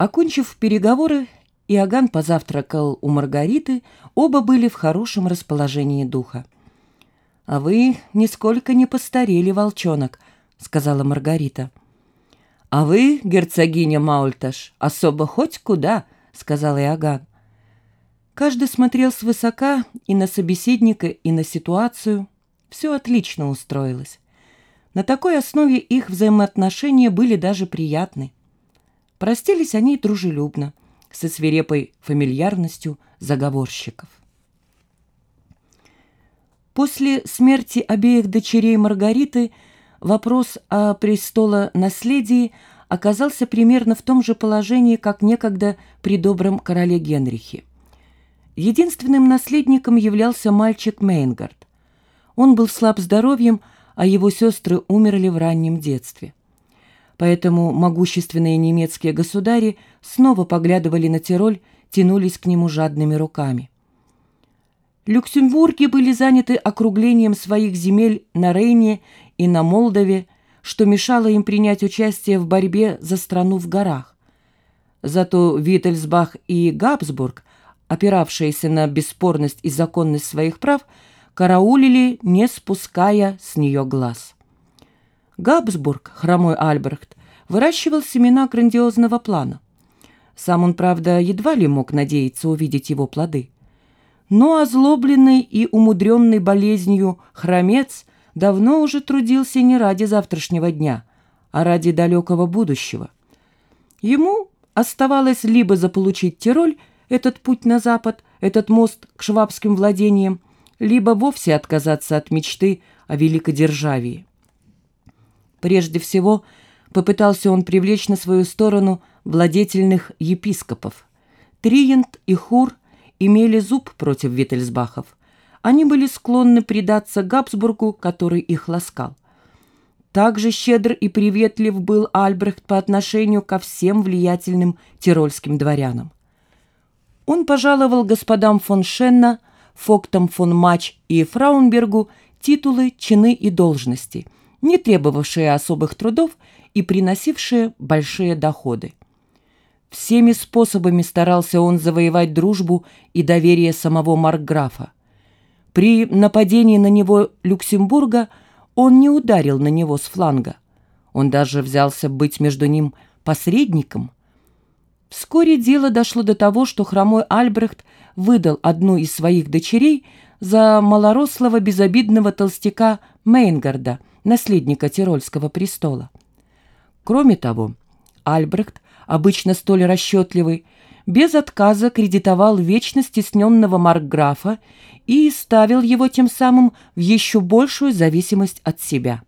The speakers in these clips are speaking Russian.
Окончив переговоры, Иоганн позавтракал у Маргариты, оба были в хорошем расположении духа. «А вы нисколько не постарели, волчонок», — сказала Маргарита. «А вы, герцогиня Маульташ, особо хоть куда», — сказал Иоганн. Каждый смотрел свысока и на собеседника, и на ситуацию. Все отлично устроилось. На такой основе их взаимоотношения были даже приятны. Простились они дружелюбно, со свирепой фамильярностью заговорщиков. После смерти обеих дочерей Маргариты вопрос о престолонаследии оказался примерно в том же положении, как некогда при добром короле Генрихе. Единственным наследником являлся мальчик Мейнгард. Он был слаб здоровьем, а его сестры умерли в раннем детстве поэтому могущественные немецкие государи снова поглядывали на Тироль, тянулись к нему жадными руками. Люксембурги были заняты округлением своих земель на Рейне и на Молдове, что мешало им принять участие в борьбе за страну в горах. Зато Виттельсбах и Габсбург, опиравшиеся на бесспорность и законность своих прав, караулили, не спуская с нее глаз. Габсбург, хромой Альбрехт, выращивал семена грандиозного плана. Сам он, правда, едва ли мог надеяться увидеть его плоды. Но озлобленный и умудренный болезнью хромец давно уже трудился не ради завтрашнего дня, а ради далекого будущего. Ему оставалось либо заполучить Тироль, этот путь на запад, этот мост к швабским владениям, либо вовсе отказаться от мечты о великодержавии. Прежде всего, попытался он привлечь на свою сторону владетельных епископов. Триент и Хур имели зуб против Виттельсбахов. Они были склонны предаться Габсбургу, который их ласкал. Также щедр и приветлив был Альбрехт по отношению ко всем влиятельным тирольским дворянам. Он пожаловал господам фон Шенна, Фоктам фон Мач и Фраунбергу титулы, чины и должности – не требовавшие особых трудов и приносившие большие доходы. Всеми способами старался он завоевать дружбу и доверие самого Маркграфа. При нападении на него Люксембурга он не ударил на него с фланга. Он даже взялся быть между ним посредником. Вскоре дело дошло до того, что хромой Альбрехт выдал одну из своих дочерей за малорослого безобидного толстяка Мейнгарда – наследника Тирольского престола. Кроме того, Альбрехт, обычно столь расчетливый, без отказа кредитовал вечно стесненного маркграфа и ставил его тем самым в еще большую зависимость от себя.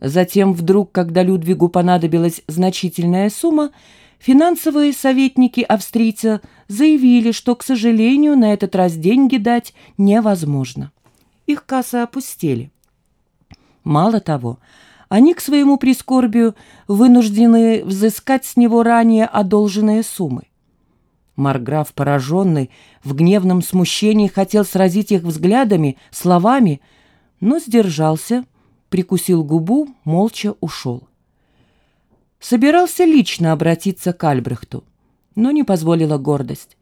Затем вдруг, когда Людвигу понадобилась значительная сумма, финансовые советники австрийца заявили, что, к сожалению, на этот раз деньги дать невозможно. Их кассы опустели. Мало того, они к своему прискорбию вынуждены взыскать с него ранее одолженные суммы. Марграф, пораженный, в гневном смущении хотел сразить их взглядами, словами, но сдержался, прикусил губу, молча ушел. Собирался лично обратиться к Альбрехту, но не позволила гордость.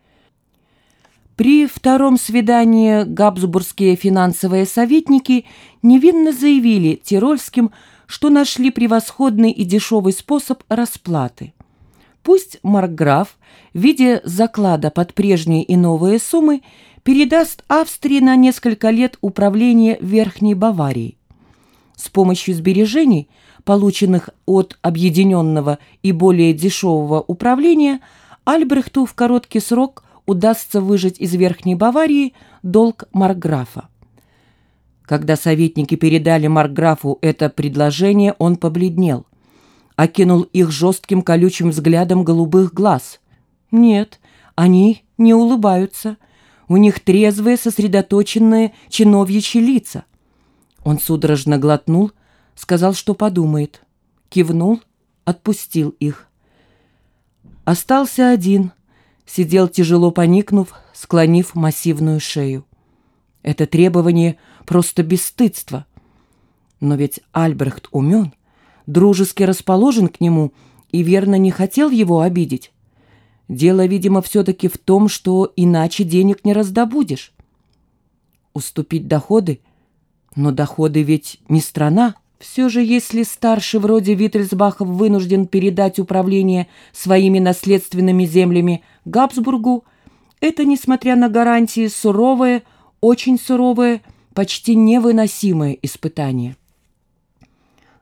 При втором свидании габсбургские финансовые советники невинно заявили Тирольским, что нашли превосходный и дешевый способ расплаты. Пусть Маркграф в виде заклада под прежние и новые суммы передаст Австрии на несколько лет управление Верхней Баварией. С помощью сбережений, полученных от объединенного и более дешевого управления, Альбрехту в короткий срок – удастся выжать из Верхней Баварии долг Марграфа. Когда советники передали Марграфу это предложение, он побледнел, окинул их жестким колючим взглядом голубых глаз. Нет, они не улыбаются, у них трезвые, сосредоточенные чиновьичьи лица. Он судорожно глотнул, сказал, что подумает, кивнул, отпустил их. Остался один — сидел тяжело поникнув, склонив массивную шею. Это требование просто бесстыдство. Но ведь Альбрехт умен, дружески расположен к нему и верно не хотел его обидеть. Дело, видимо, все-таки в том, что иначе денег не раздобудешь. Уступить доходы? Но доходы ведь не страна. Все же, если старший вроде Виттельсбахов вынужден передать управление своими наследственными землями Габсбургу, это, несмотря на гарантии, суровое, очень суровое, почти невыносимое испытание.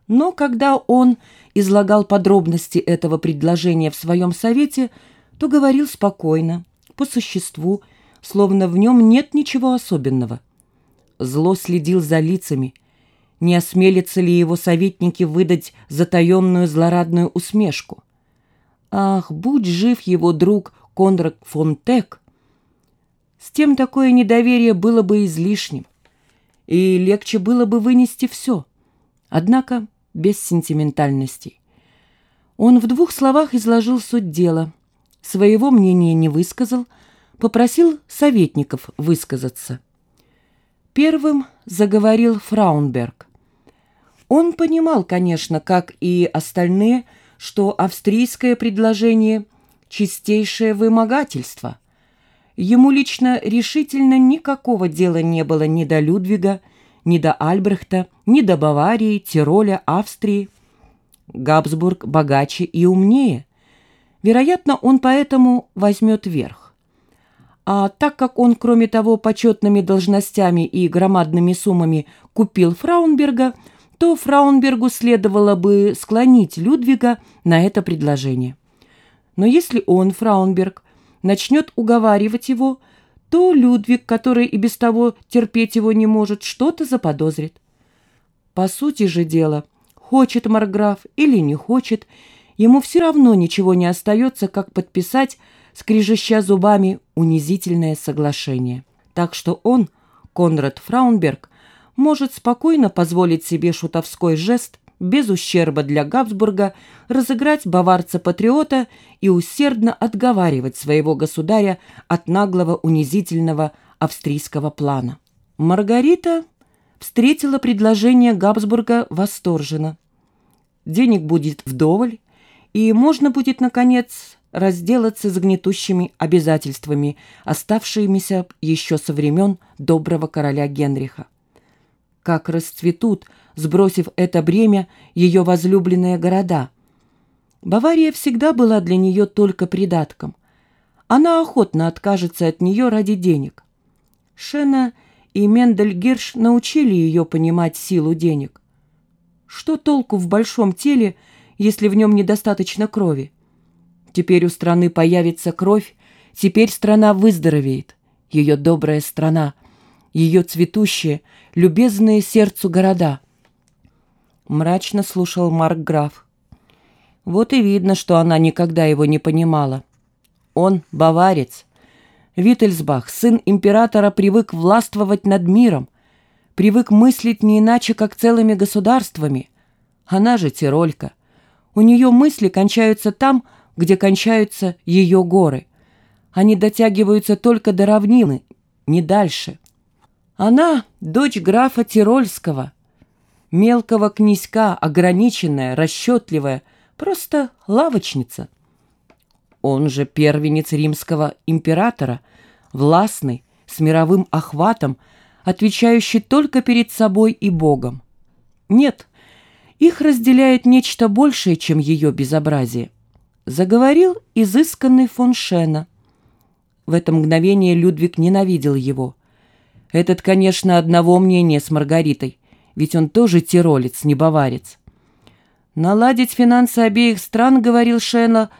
Но когда он излагал подробности этого предложения в своем совете, то говорил спокойно, по существу, словно в нем нет ничего особенного. Зло следил за лицами. Не осмелятся ли его советники выдать затаенную злорадную усмешку? Ах, будь жив его друг Конрад фон Тек! С тем такое недоверие было бы излишним, и легче было бы вынести все. Однако без сентиментальностей. Он в двух словах изложил суть дела, своего мнения не высказал, попросил советников высказаться. Первым заговорил Фраунберг. Он понимал, конечно, как и остальные, что австрийское предложение – чистейшее вымогательство. Ему лично решительно никакого дела не было ни до Людвига, ни до Альбрехта, ни до Баварии, Тироля, Австрии. Габсбург богаче и умнее. Вероятно, он поэтому возьмет верх. А так как он, кроме того, почетными должностями и громадными суммами купил Фраунберга, то Фраунбергу следовало бы склонить Людвига на это предложение. Но если он, Фраунберг, начнет уговаривать его, то Людвиг, который и без того терпеть его не может, что-то заподозрит. По сути же дела, хочет Марграф или не хочет, ему все равно ничего не остается, как подписать, скрежеща зубами, унизительное соглашение. Так что он, Конрад Фраунберг, может спокойно позволить себе шутовской жест без ущерба для Габсбурга разыграть баварца-патриота и усердно отговаривать своего государя от наглого унизительного австрийского плана. Маргарита встретила предложение Габсбурга восторженно. Денег будет вдоволь, и можно будет, наконец, разделаться с гнетущими обязательствами, оставшимися еще со времен доброго короля Генриха. Как расцветут – сбросив это бремя, ее возлюбленные города. Бавария всегда была для нее только придатком. Она охотно откажется от нее ради денег. Шена и Мендель Гирш научили ее понимать силу денег. Что толку в большом теле, если в нем недостаточно крови? Теперь у страны появится кровь, теперь страна выздоровеет. Ее добрая страна, ее цветущие, любезные сердцу города — мрачно слушал Марк Граф. Вот и видно, что она никогда его не понимала. Он баварец. Виттельсбах, сын императора, привык властвовать над миром, привык мыслить не иначе, как целыми государствами. Она же тиролька. У нее мысли кончаются там, где кончаются ее горы. Они дотягиваются только до равнины, не дальше. Она — дочь графа Тирольского — мелкого князька, ограниченная, расчетливая, просто лавочница. Он же первенец римского императора, властный, с мировым охватом, отвечающий только перед собой и Богом. Нет, их разделяет нечто большее, чем ее безобразие. Заговорил изысканный фон Шена. В это мгновение Людвиг ненавидел его. Этот, конечно, одного мнения с Маргаритой ведь он тоже тиролец, не баварец. Наладить финансы обеих стран, говорил Шена,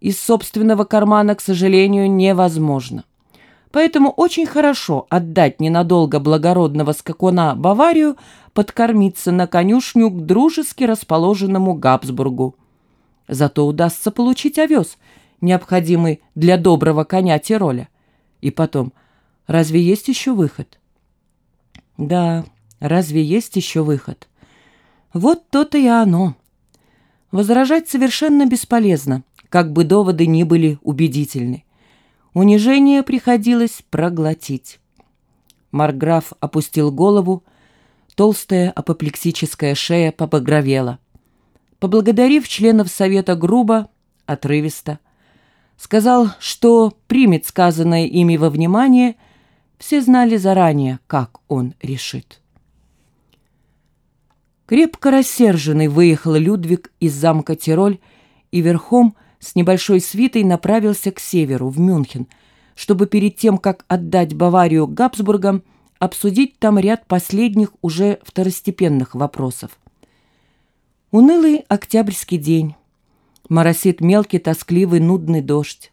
из собственного кармана, к сожалению, невозможно. Поэтому очень хорошо отдать ненадолго благородного скакуна Баварию подкормиться на конюшню к дружески расположенному Габсбургу. Зато удастся получить овес, необходимый для доброго коня Тироля. И потом, разве есть еще выход? Да, Разве есть еще выход? Вот то-то и оно. Возражать совершенно бесполезно, как бы доводы ни были убедительны. Унижение приходилось проглотить. Марграф опустил голову, толстая апоплексическая шея побагровела. поблагодарив членов совета грубо, отрывисто, сказал, что примет сказанное ими во внимание, все знали заранее, как он решит. Крепко рассерженный выехал Людвиг из замка Тироль и верхом с небольшой свитой направился к северу, в Мюнхен, чтобы перед тем, как отдать Баварию Габсбургам, обсудить там ряд последних уже второстепенных вопросов. Унылый октябрьский день. Моросит мелкий, тоскливый, нудный дождь.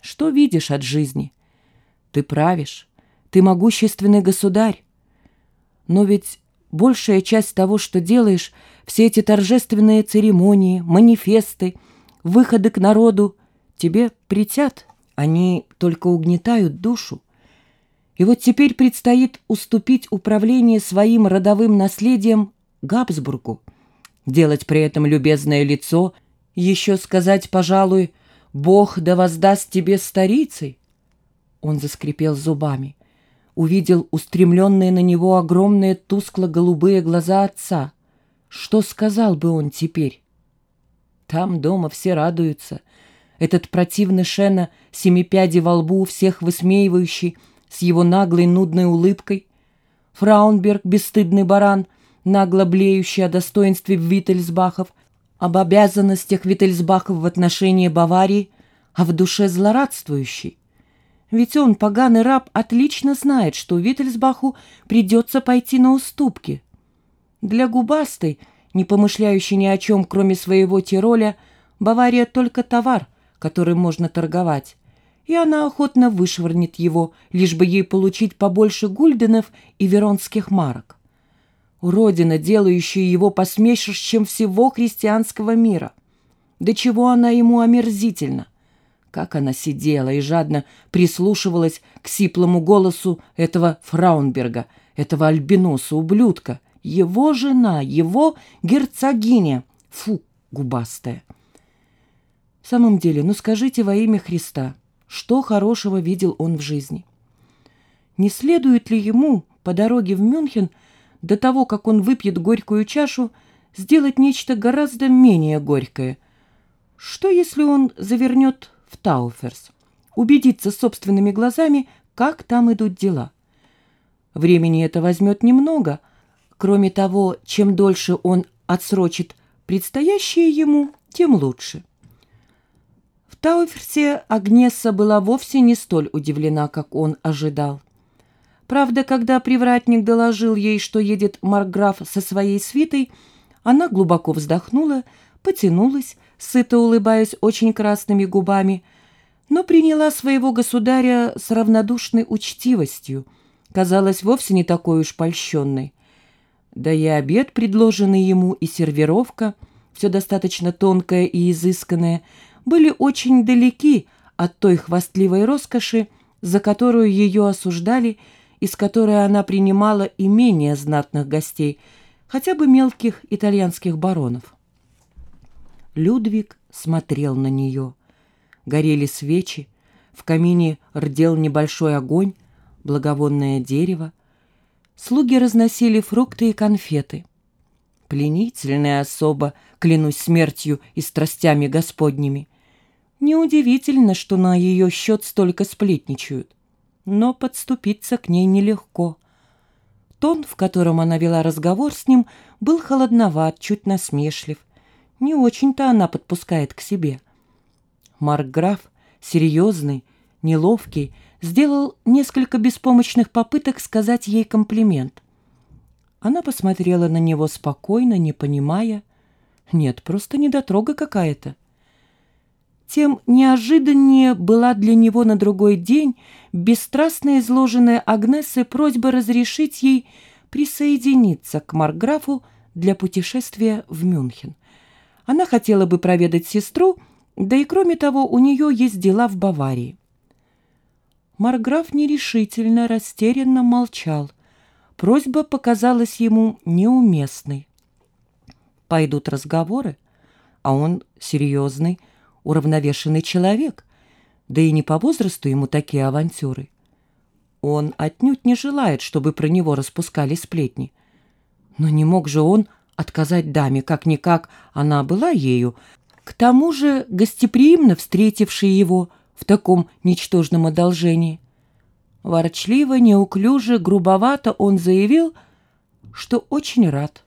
Что видишь от жизни? Ты правишь, ты могущественный государь. Но ведь большая часть того, что делаешь, все эти торжественные церемонии, манифесты, выходы к народу, тебе притят, они только угнетают душу. И вот теперь предстоит уступить управление своим родовым наследием Габсбургу, делать при этом любезное лицо, еще сказать, пожалуй, «Бог да воздаст тебе старицей». Он заскрипел зубами увидел устремленные на него огромные тускло-голубые глаза отца. Что сказал бы он теперь? Там дома все радуются. Этот противный Шена, семипяди во лбу, всех высмеивающий, с его наглой нудной улыбкой. Фраунберг, бесстыдный баран, нагло блеющий о достоинстве Виттельсбахов, об обязанностях Виттельсбахов в отношении Баварии, а в душе злорадствующий. Ведь он, поганый раб, отлично знает, что Виттельсбаху придется пойти на уступки. Для губастой, не помышляющей ни о чем, кроме своего Тироля, Бавария только товар, которым можно торговать, и она охотно вышвырнет его, лишь бы ей получить побольше гульденов и веронских марок. Родина, делающая его посмешищем всего христианского мира. До чего она ему омерзительна! Как она сидела и жадно прислушивалась к сиплому голосу этого Фраунберга, этого альбиноса, ублюдка, его жена, его герцогиня. Фу, губастая. В самом деле, ну скажите во имя Христа, что хорошего видел он в жизни? Не следует ли ему по дороге в Мюнхен до того, как он выпьет горькую чашу, сделать нечто гораздо менее горькое? Что, если он завернет в Тауферс, убедиться собственными глазами, как там идут дела. Времени это возьмет немного. Кроме того, чем дольше он отсрочит предстоящее ему, тем лучше. В Тауферсе Агнесса была вовсе не столь удивлена, как он ожидал. Правда, когда привратник доложил ей, что едет Маркграф со своей свитой, она глубоко вздохнула, потянулась, сыто улыбаясь очень красными губами, но приняла своего государя с равнодушной учтивостью, казалось вовсе не такой уж польщенной. Да и обед, предложенный ему, и сервировка, все достаточно тонкое и изысканное, были очень далеки от той хвастливой роскоши, за которую ее осуждали и с которой она принимала и менее знатных гостей, хотя бы мелких итальянских баронов. Людвиг смотрел на нее. Горели свечи, в камине рдел небольшой огонь, благовонное дерево. Слуги разносили фрукты и конфеты. Пленительная особа, клянусь смертью и страстями господними. Неудивительно, что на ее счет столько сплетничают. Но подступиться к ней нелегко. Тон, в котором она вела разговор с ним, был холодноват, чуть насмешлив — не очень-то она подпускает к себе. Маркграф, серьезный, неловкий, сделал несколько беспомощных попыток сказать ей комплимент. Она посмотрела на него спокойно, не понимая. Нет, просто недотрога какая-то. Тем неожиданнее была для него на другой день бесстрастно изложенная Агнесой просьба разрешить ей присоединиться к Маркграфу для путешествия в Мюнхен. Она хотела бы проведать сестру, да и кроме того, у нее есть дела в Баварии. Марграф нерешительно, растерянно молчал. Просьба показалась ему неуместной. Пойдут разговоры, а он серьезный, уравновешенный человек, да и не по возрасту ему такие авантюры. Он отнюдь не желает, чтобы про него распускали сплетни. Но не мог же он отказать даме, как-никак она была ею, к тому же гостеприимно встретившей его в таком ничтожном одолжении. Ворчливо, неуклюже, грубовато он заявил, что очень рад.